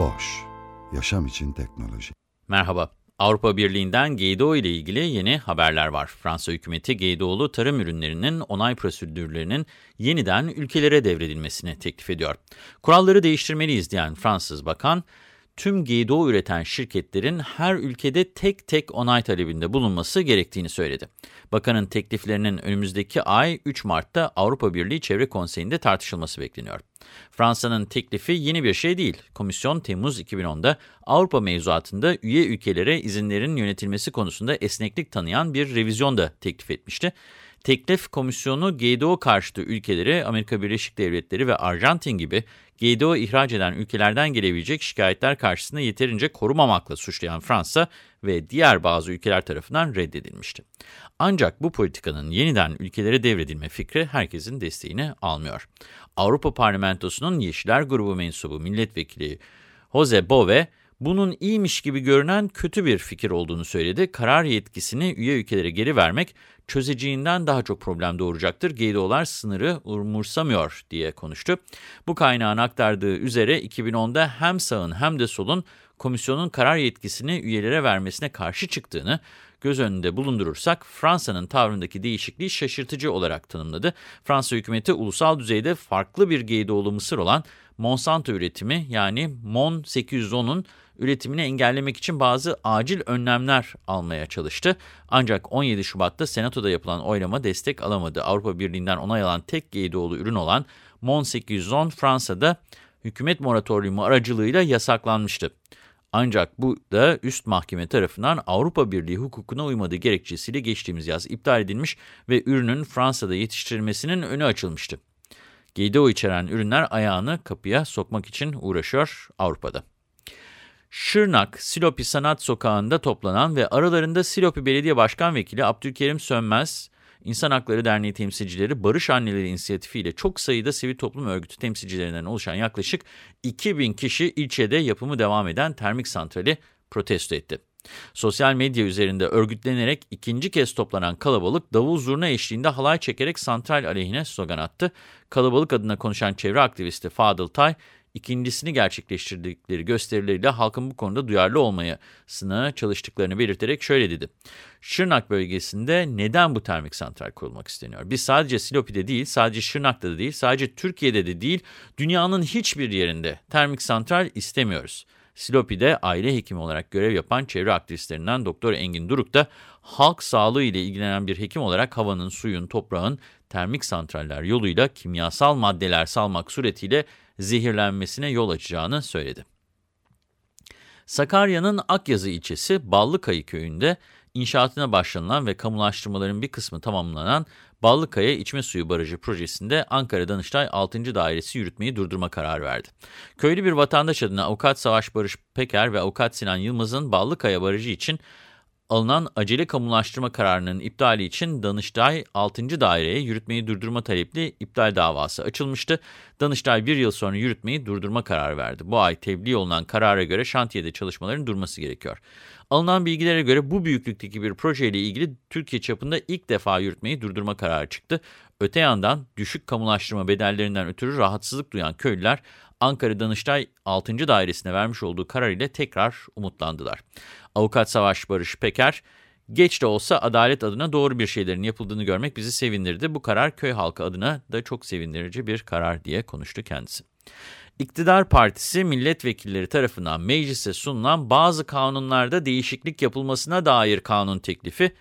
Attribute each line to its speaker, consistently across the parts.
Speaker 1: Boş, yaşam için teknoloji.
Speaker 2: Merhaba. Avrupa Birliği'nden GDO ile ilgili yeni haberler var. Fransa hükümeti GDO'lu tarım ürünlerinin onay prosedürlerinin yeniden ülkelere devredilmesini teklif ediyor. Kuralları değiştirmeliyiz diyen Fransız bakan, tüm GDO üreten şirketlerin her ülkede tek tek onay talebinde bulunması gerektiğini söyledi. Bakanın tekliflerinin önümüzdeki ay 3 Mart'ta Avrupa Birliği Çevre Konseyi'nde tartışılması bekleniyor. Fransa'nın teklifi yeni bir şey değil. Komisyon Temmuz 2010'da Avrupa mevzuatında üye ülkelere izinlerin yönetilmesi konusunda esneklik tanıyan bir revizyon da teklif etmişti. Teklif komisyonu GDO karşıtı ülkeleri Amerika Birleşik Devletleri ve Arjantin gibi GDO ihraç eden ülkelerden gelebilecek şikayetler karşısında yeterince korumamakla suçlayan Fransa ve diğer bazı ülkeler tarafından reddedilmişti. Ancak bu politikanın yeniden ülkelere devredilme fikri herkesin desteğini almıyor. Avrupa Parlamentosu'nun Yeşiller Grubu mensubu milletvekili Jose Bove, bunun iyiymiş gibi görünen kötü bir fikir olduğunu söyledi. Karar yetkisini üye ülkelere geri vermek çözeceğinden daha çok problem doğuracaktır. GDO'lar sınırı umursamıyor diye konuştu. Bu kaynağın aktardığı üzere 2010'da hem sağın hem de solun komisyonun karar yetkisini üyelere vermesine karşı çıktığını göz önünde bulundurursak Fransa'nın tavrındaki değişikliği şaşırtıcı olarak tanımladı. Fransa hükümeti ulusal düzeyde farklı bir GDO'lu mısır olan Monsanto üretimi yani MON 810'un üretimini engellemek için bazı acil önlemler almaya çalıştı. Ancak 17 Şubat'ta Senato'da yapılan oylama destek alamadı. Avrupa Birliği'nden onay alan tek GDO'lu ürün olan MON 810 Fransa'da hükümet moratoriumu aracılığıyla yasaklanmıştı. Ancak bu da üst mahkeme tarafından Avrupa Birliği hukukuna uymadığı gerekçesiyle geçtiğimiz yaz iptal edilmiş ve ürünün Fransa'da yetiştirilmesinin önü açılmıştı. GDO içeren ürünler ayağını kapıya sokmak için uğraşıyor Avrupa'da. Şırnak, Silopi Sanat Sokağı'nda toplanan ve aralarında Silopi Belediye Başkan Vekili Abdülkerim Sönmez, İnsan Hakları Derneği temsilcileri Barış Anneleri İnisiyatifi ile çok sayıda sivil toplum örgütü temsilcilerinden oluşan yaklaşık 2000 kişi ilçede yapımı devam eden termik santrali protesto etti. Sosyal medya üzerinde örgütlenerek ikinci kez toplanan kalabalık davul zurna eşliğinde halay çekerek santral aleyhine slogan attı. Kalabalık adına konuşan çevre aktivisti Fadıl Tay, ikincisini gerçekleştirdikleri gösterileriyle halkın bu konuda duyarlı olmayasını çalıştıklarını belirterek şöyle dedi. Şırnak bölgesinde neden bu termik santral kurulmak isteniyor? Biz sadece Silopi'de değil, sadece Şırnak'ta da değil, sadece Türkiye'de de değil, dünyanın hiçbir yerinde termik santral istemiyoruz. Silopi'de aile hekimi olarak görev yapan çevre aktivistlerinden Doktor Engin Duruk da halk sağlığı ile ilgilenen bir hekim olarak havanın, suyun, toprağın termik santraller yoluyla kimyasal maddeler salmak suretiyle zehirlenmesine yol açacağını söyledi. Sakarya'nın Akyazı ilçesi Ballıkayı köyünde inşaatına başlanılan ve kamulaştırmaların bir kısmı tamamlanan Ballıkaya İçme Suyu Barajı projesinde Ankara Danıştay 6. Dairesi yürütmeyi durdurma kararı verdi. Köylü bir vatandaş adına Avukat Savaş Barış Peker ve Avukat Sinan Yılmaz'ın Ballıkaya Barajı için alınan acele kamulaştırma kararının iptali için Danıştay 6. Daireye yürütmeyi durdurma talepli iptal davası açılmıştı. Danıştay bir yıl sonra yürütmeyi durdurma kararı verdi. Bu ay tebliğ olunan karara göre şantiyede çalışmaların durması gerekiyor. Alınan bilgilere göre bu büyüklükteki bir projeyle ilgili Türkiye çapında ilk defa yürütmeyi durdurma kararı çıktı. Öte yandan düşük kamulaştırma bedellerinden ötürü rahatsızlık duyan köylüler Ankara Danıştay 6. Dairesine vermiş olduğu karar ile tekrar umutlandılar. Avukat Savaş Barış Peker, geç de olsa adalet adına doğru bir şeylerin yapıldığını görmek bizi sevindirdi. Bu karar köy halkı adına da çok sevindirici bir karar diye konuştu kendisi. İktidar Partisi milletvekilleri tarafından meclise sunulan bazı kanunlarda değişiklik yapılmasına dair kanun teklifi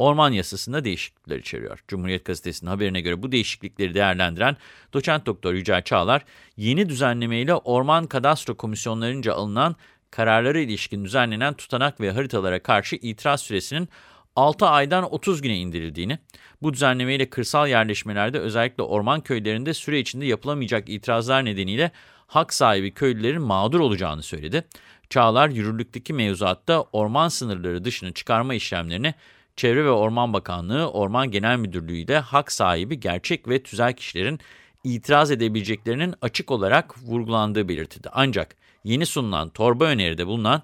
Speaker 2: orman yasasında değişiklikler içeriyor. Cumhuriyet Gazetesi'nin haberine göre bu değişiklikleri değerlendiren doçent doktor Yücel Çağlar, yeni düzenlemeyle orman kadastro komisyonlarınca alınan kararlara ilişkin düzenlenen tutanak ve haritalara karşı itiraz süresinin 6 aydan 30 güne indirildiğini, bu düzenlemeyle kırsal yerleşmelerde özellikle orman köylerinde süre içinde yapılamayacak itirazlar nedeniyle hak sahibi köylülerin mağdur olacağını söyledi. Çağlar yürürlükteki mevzuatta orman sınırları dışına çıkarma işlemlerini Çevre ve Orman Bakanlığı, Orman Genel Müdürlüğü ile hak sahibi gerçek ve tüzel kişilerin itiraz edebileceklerinin açık olarak vurgulandığı belirtildi. Ancak yeni sunulan torba öneride bulunan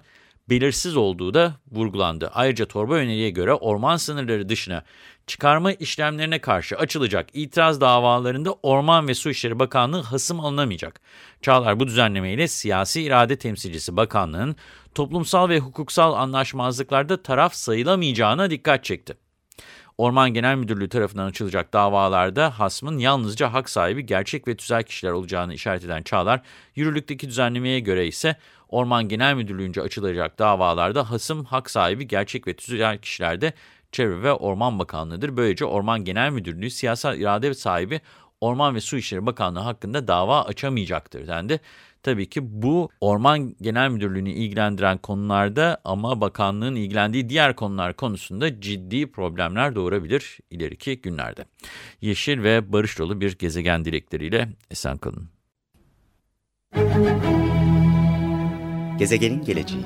Speaker 2: belirsiz olduğu da vurgulandı. Ayrıca torba öneriye göre orman sınırları dışına çıkarma işlemlerine karşı açılacak itiraz davalarında Orman ve Su İşleri Bakanlığı hasım alınamayacak. Çağlar bu düzenlemeyle siyasi irade temsilcisi bakanlığın toplumsal ve hukuksal anlaşmazlıklarda taraf sayılamayacağına dikkat çekti. Orman Genel Müdürlüğü tarafından açılacak davalarda hasmın yalnızca hak sahibi gerçek ve tüzel kişiler olacağını işaret eden Çağlar, yürürlükteki düzenlemeye göre ise Orman Genel Müdürlüğü'nce açılacak davalarda hasım hak sahibi gerçek ve tüzel kişilerde Çevre ve Orman Bakanlığı'dır. Böylece Orman Genel Müdürlüğü siyasal irade sahibi Orman ve Su İşleri Bakanlığı hakkında dava açamayacaktır dendi. Tabii ki bu Orman Genel Müdürlüğü'nü ilgilendiren konularda ama bakanlığın ilgilendiği diğer konular konusunda ciddi problemler doğurabilir ileriki günlerde. Yeşil ve barış dolu bir gezegen dilekleriyle esen kalın.
Speaker 3: Gezegenin geleceği